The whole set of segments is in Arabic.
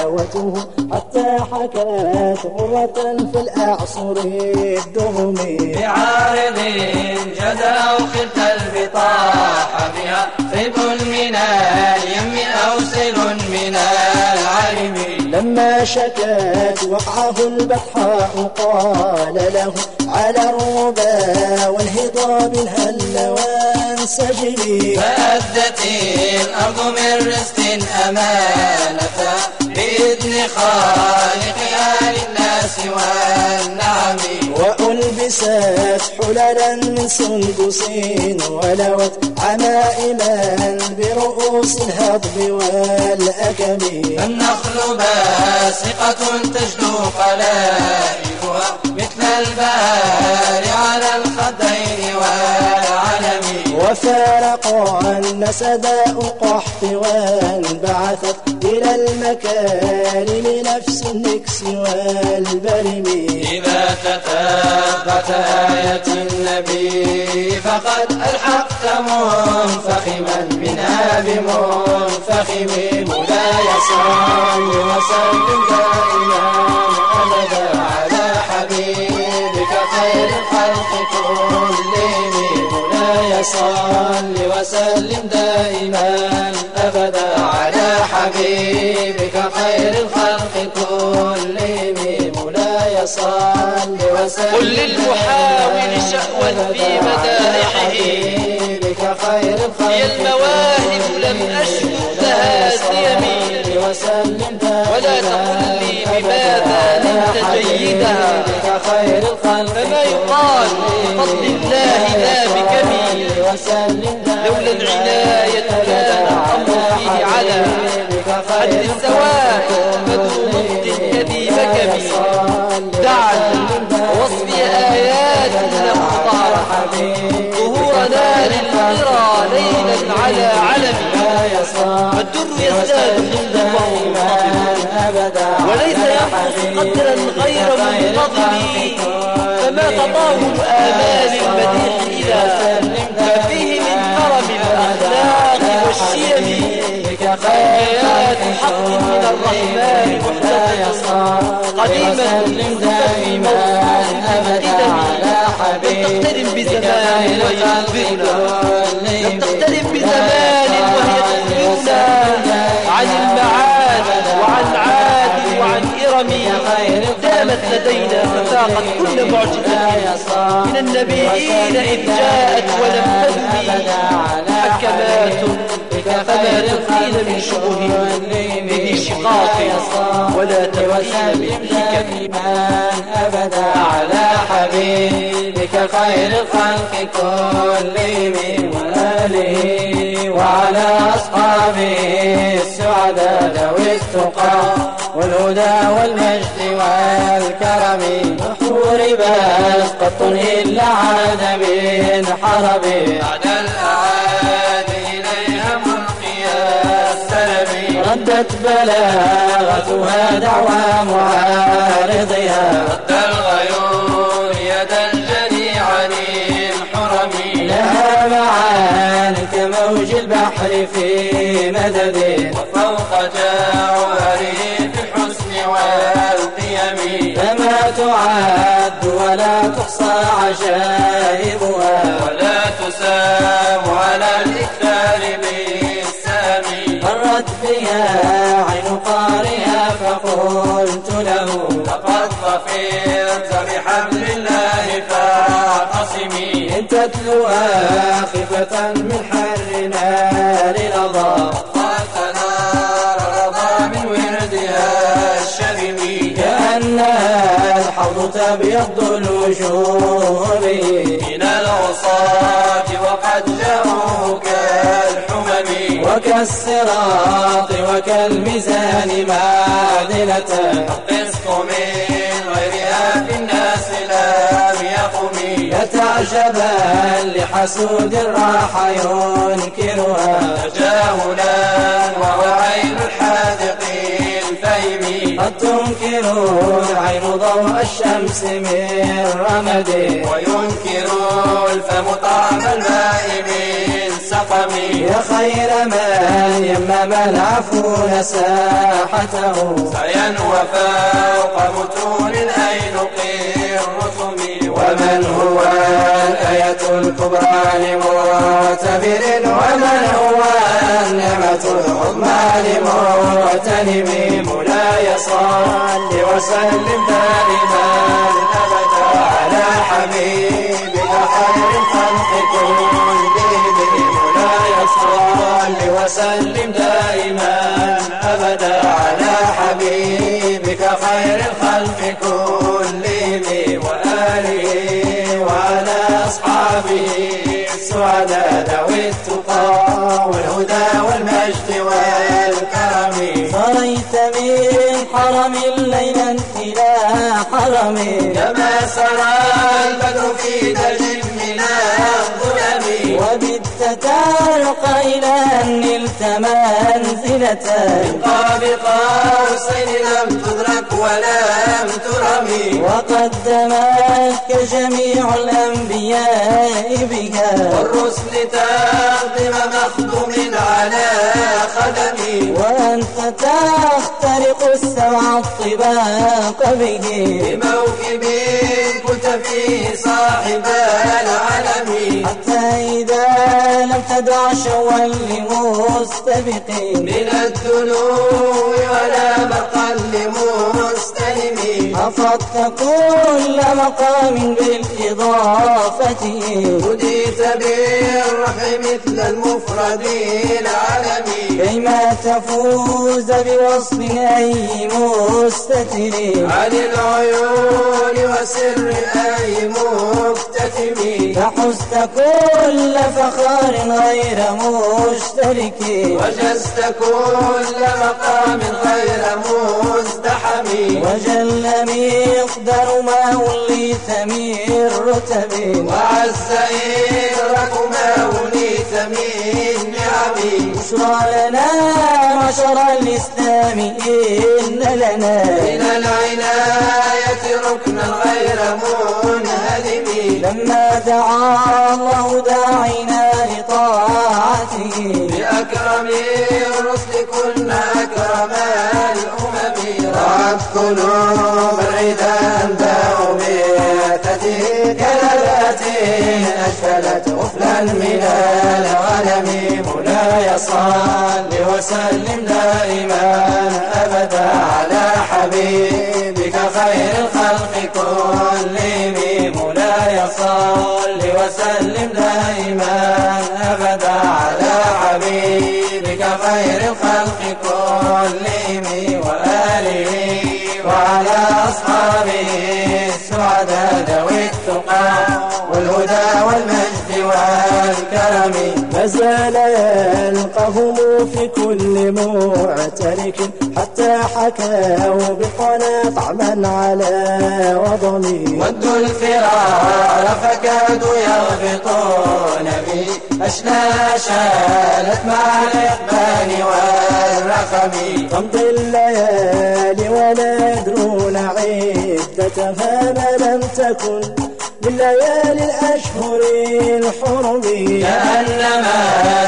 دعوته حتى حكت مرة في الأعصر الدهم بعارض جزى خلت البطاح بها طيب من اليم أو سيل من العلم لما شكت وقعه البطحاء قال له على الربا والهضاب هل وانسجمي فأدت الأرض من رزق أمانة بإذن خالقها للناس والنعم. وألبست حللا من سندس ولوت عمائما برؤوس الهضب والأكم. النخل باسقة تجلو قلائلها مثل البار على الخدين والعلم وفارقا نسداء القحط وانبعثت إلى المكارم نفس النكس والبرم. إذا تتبعت آية النبي فقد ألحقت منفخما منها بمنفخم مولاي صل وسلم دائما أبدا على حبيبك خير الخلق كلهم. مولاي صل وسلم دائما أبدا على حبيبك خير الخلق كلهم. مولاي صل وسلم قل للمحاول شأوا في مدائحه حبيبك خير الخلق هي المواهب لم أشهد لها سيمي. وسلم ولا تقل لي بماذا نلت جيدها خير الخلق فما يقال بفضل الله لا بكمي لولا العناية كان الأمر فيه على حد السواء مدوم كذي مكمي دعا وصفي آيات مختارة ظهورنا للقرى ليلا على علم. والدر يزداد. وليس ينقص قدرا غير منتظم فما تطاول آمال المديح ما فيه من كرم الأخلاق والشيم. آيات حق من الرحمن محتفظة قديما دائما أبدا لم تقترب بزمان ويخبرنا لم تقترب بزمان دامت لدينا ففاقت كل معجزة من النبيين إذ جاءت ولم تدم حكمات فما تبقين من شبه به شقاق ولا تبقين من حكم أبدا على حبيبك. خير الخلق كلهم وآله وعلى أصحابه. السعداء ذوي التقى والهدى والمجد والكرم. نحور بأس قط إلا عاد من حرب. بعد الأعاد ردت بلاغتها دعوى معارضها. رد الغيور يد الجني عن الحرم. لها معان كموج البحر في مدد. وفوق جوهره في الحسن والقيم. فما تعد ولا تحصى عجائبها. ولا تسام على الإكثار. تتلوها خفة من حر نار لظى قد نار رضى من وردها الشبم. كأنها الحوض تبيض الوجوه من العصاة وقد جاءوا كالحمم وكالصراط وكالميزان معدلة القسط من يتعجبا لحسود راح ينكرها تجاهلا وهو عين الحاذق الفيم قد تنكر العين ضوء الشمس من رمد وينكر الفم طعم الماء من النقم يا خير من يمم العفو ساحته سعيا وفوق متون الأينق الرسم ومن هو الآية الكبرى لمعتبر؟ ومن هو النعمة العظمى لمغتنم مولاي صل وسلم دائما أبدا على حبيبك خير الخلق كلهم. مولاي صل وسلم دائما من حرم ليلا إلى حرم كما سرى البدر في دج من وبت ترقى إلى نلت منزلة. قاب قوسين لم تدرك ولم ترم. وقدمتك جميع الأنبياء بها. والرسل تقدم مخدوم على خدمي وأنت تخترق السبع الطباق به. بموكب كنت فيه صاحب العالم حتى إذا لم تدع شوا لمستبق من الدنو ولا برقا لمستلم. حفظت كل مقام بالإضافة. هديت بالرفع مثل المفرد العالمي كيما تفوز بوصف أي مستتر؟ عن العيون وسر أي مكتتم فحزت كل فخار غير مشترك. وجزت كل مقام غير مزدحم. وجل مقدر ما وليت من رتب. وعز إدرك ما وليت من نعم. بشرى لنا معشر الإسلام إن لنا. من العناية ركنا غير منهدم لما دعا الله داعنا لطاعته. بأكرم الرسل كنا أكرم الأمم رعت قلوب العدا أنباء بيتته كلبات أشفلت غفلا من الغنم. مولاي صل وسلم دائما أبدا على حبيبك صل وسلم دائما أبدا على حبيبك خير الخلق كلهم وآله وعلى أصحابه السعداء ذوي التقى والهدى والمجد والكرم. ما زال في كل معترك حتى حكوا بقنا طعما على وضمي. ودوا الفرار فكادوا يغبطون بي. أشنا شالت مع الإقبال والرخم تمضي الليالي ولا يدرون عدتها ما لم تكن من ليالي الأشهر الحرم كأنما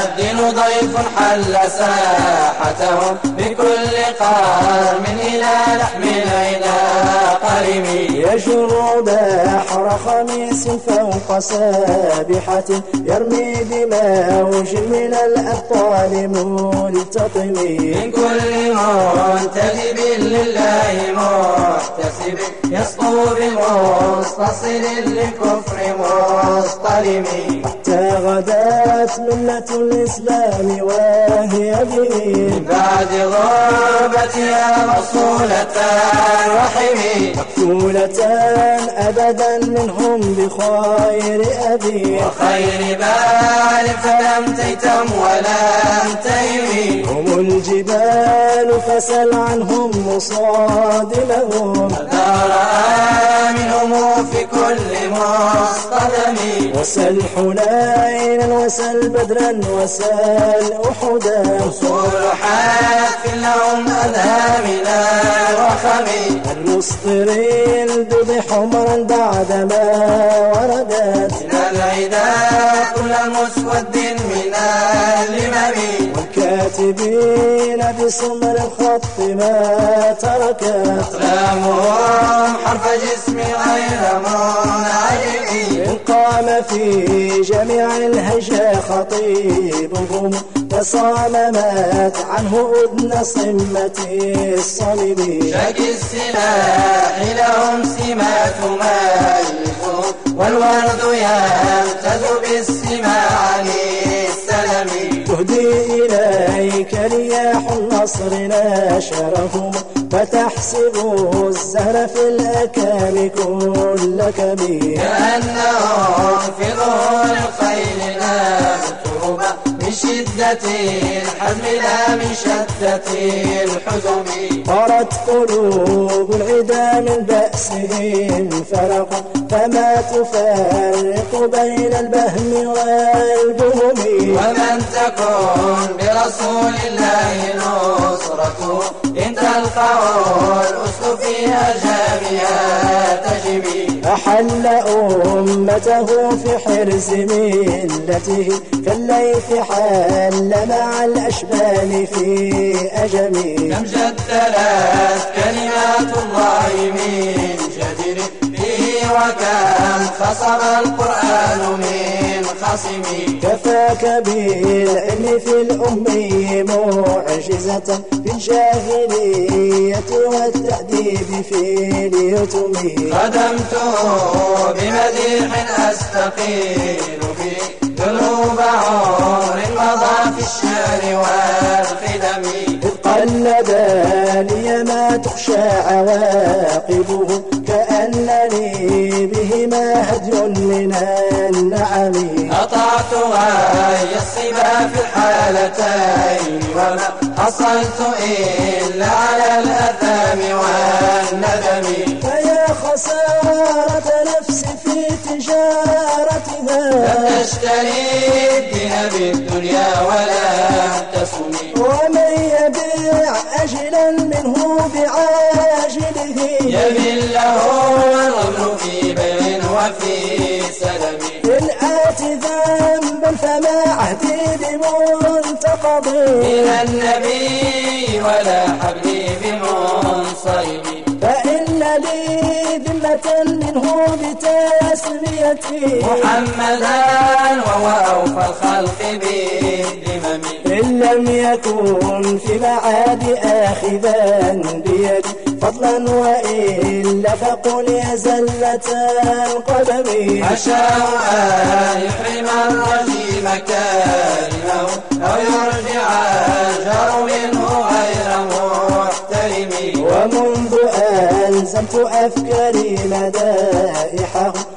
الدين ضيف حل ساحتهم بكل قرم إلى لحم إلى قرم يجر بحر خميس فوق سابحة يرمي بموج من الأبطال ملتطم من كل منتدب لله محتسب يسطو بمستصل للكفر مصطلم غدات ملة الإسلام وهي من بعد غربتها مصولة الرحم مقتولة أبدا منهم بخير أبي. وخير بال فلم تيتم ولم تيم. هم الجبال فسل عنهم مصادمهم. دار منهم في كل مصطدم. وسل حنينا وسل بدرا وسل أحدا وصول حاف لهم أذهى من الرخم المصطرين البيض حمرا بعدما وردت. من العدا مسود من الإمام والكاتبين بسمر الخط ما تركت أقلامهم حرف جسم غير منعجم. إن قام في جميع الهجا خطيبهم تصاممت عنه أذن صمة الصلب شك السلاح لهم سمات مالكهم والورد يمتاز بالسماع عن السلم تهدي إليك رياح النصر ناشرهم فتحسب الزهر في الأكام كل كبير. كأنهم في ظهور الخيل مكتوبة من شدة الحزم لا من شدة الحزم. طرت قلوب العدا من بأسهم فرق فما تفرق بين البهم والبهم ومن تكن برسول الله نصرته إن تلقاه الأسد في أجابها تجبي أحل أمته في حرز ملته كالليث حل مع الأشبال في أجمي. كم جدلت كلمات الله من جدير وكم خصم القرآن من خصم. كفاك بالعلم في الأمي معجزة في الجاهلية والتأديب في اليتم. خدمته بمديح أستقيل فيه ذنوب عمر مضى في الشعر والخدم قلداني ما تخشى عواقبه كأنني بهما هدي من النعم قطعت وهي الصبا في الحالتين وما حصلت إلا على الأثام والندم. فيا خسارة نفسي في تجارتها تشتري الدين بالدنيا ولا تسمي ومن يبيع أجلا منه بعاجله يمل له الأمر في بيع وفي سلم. إن آت ذنبا فما عهدي بمنتقضي من النبي ولا حبلي بمنصرم. لي ذمة منه بتسميتي. محمدا وهو أوفى الخلق بالذمم إن لم يكن في معاد آخذا بيدي فضلا وإلا فقل يا زلة القدم أشاء أن يحرم الرجيم كارمه أو يرجع الجار منه غير محترم. ومنذ ألزمت أفكاري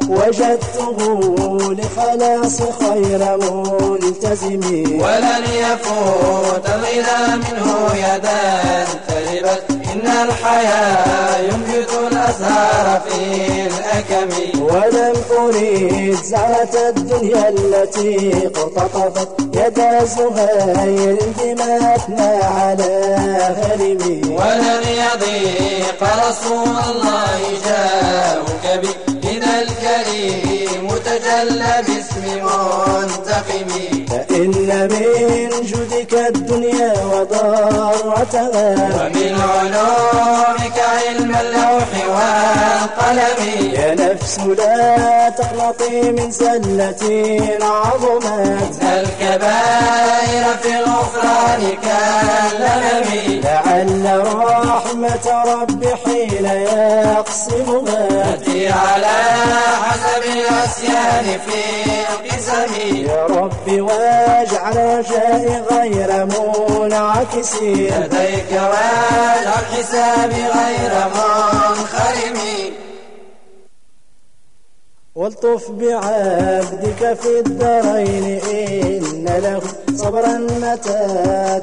وجدته لخلاص خير ملتزم. ولن يفوت الغنى منه يدا تربت. إن الحياة ينبت الأزهار في الأكم. ولم أريد زعرة الدنيا التي اقتطفت. يدا زهير بما أثنى على هرمي ولن يضيق رسول الله جاءك به الكريم تجلى باسم منتقم. فإن من جودك الدنيا وضارتها ومن علومك علم اللوح والقلم. يا نفس لا تقنطي من زلة عظمت الكبائر في الغفران كاللمم لعل رحمة رب حين يقسمها تأتي على حسب العصيان في القسم. يا رب واجعل رجائي غير منعكس. لديك حسابي غير منخرم. والطف بعبدك في الدارين إن له صبرا متى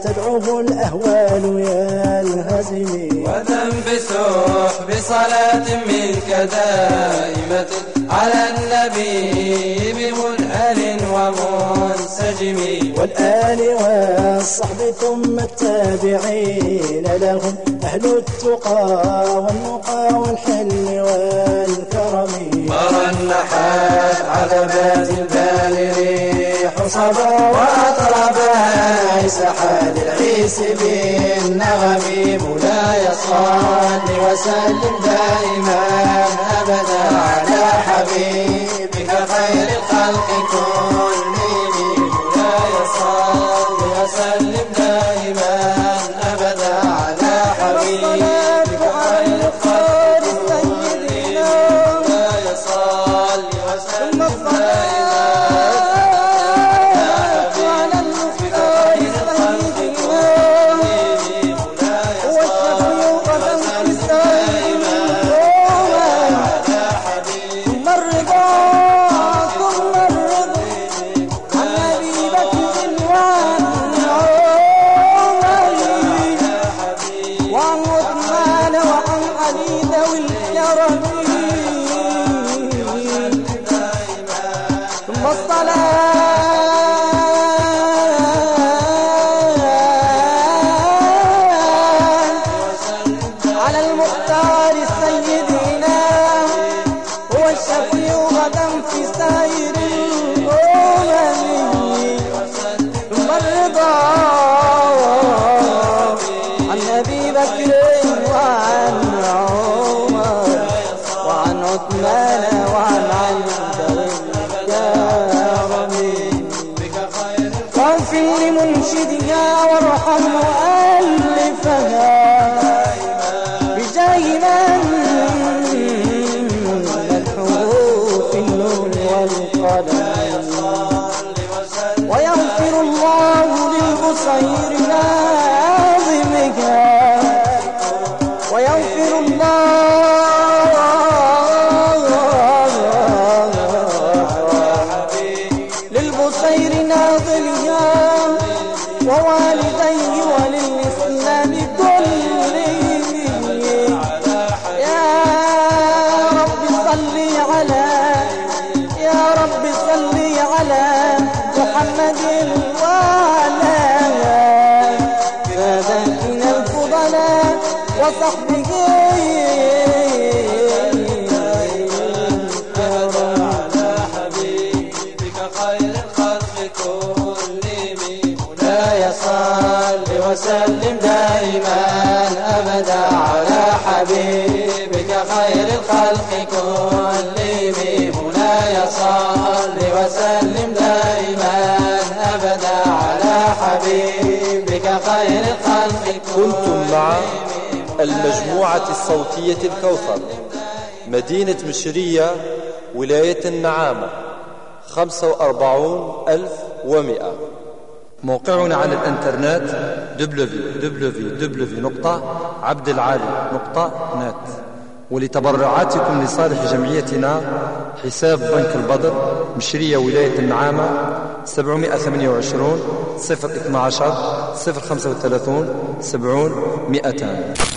تدعوه الأهوال ينهزم. وذنب سحب صلاة منك دائمة على النبي بمنهل ومنسجم والآل والصحب ثم التابعين لهم. أهل التقى والنقى والحلم والكرم. مرى النحات عذبات البالغين صبا وأطربا سحاد العيس بالنغم. مولاي صل وسلم دائما. على محمد وعلى ساداتنا الفضلاء وصحبه حبيبك خير الخلق كلهم مولاي وسلم دائما أبدا على حبيبك خير الخلق خير الخلق كنتم مع المجموعة الصوتية الكوثر مدينة مشرية ولاية النعامة خمسة وأربعون ألف ومئة. موقعنا على الإنترنت www.عبدالعالي.net ولتبرعاتكم لصالح جمعيتنا حساب بنك البدر مشرية ولاية النعامة 728 012 035 70 200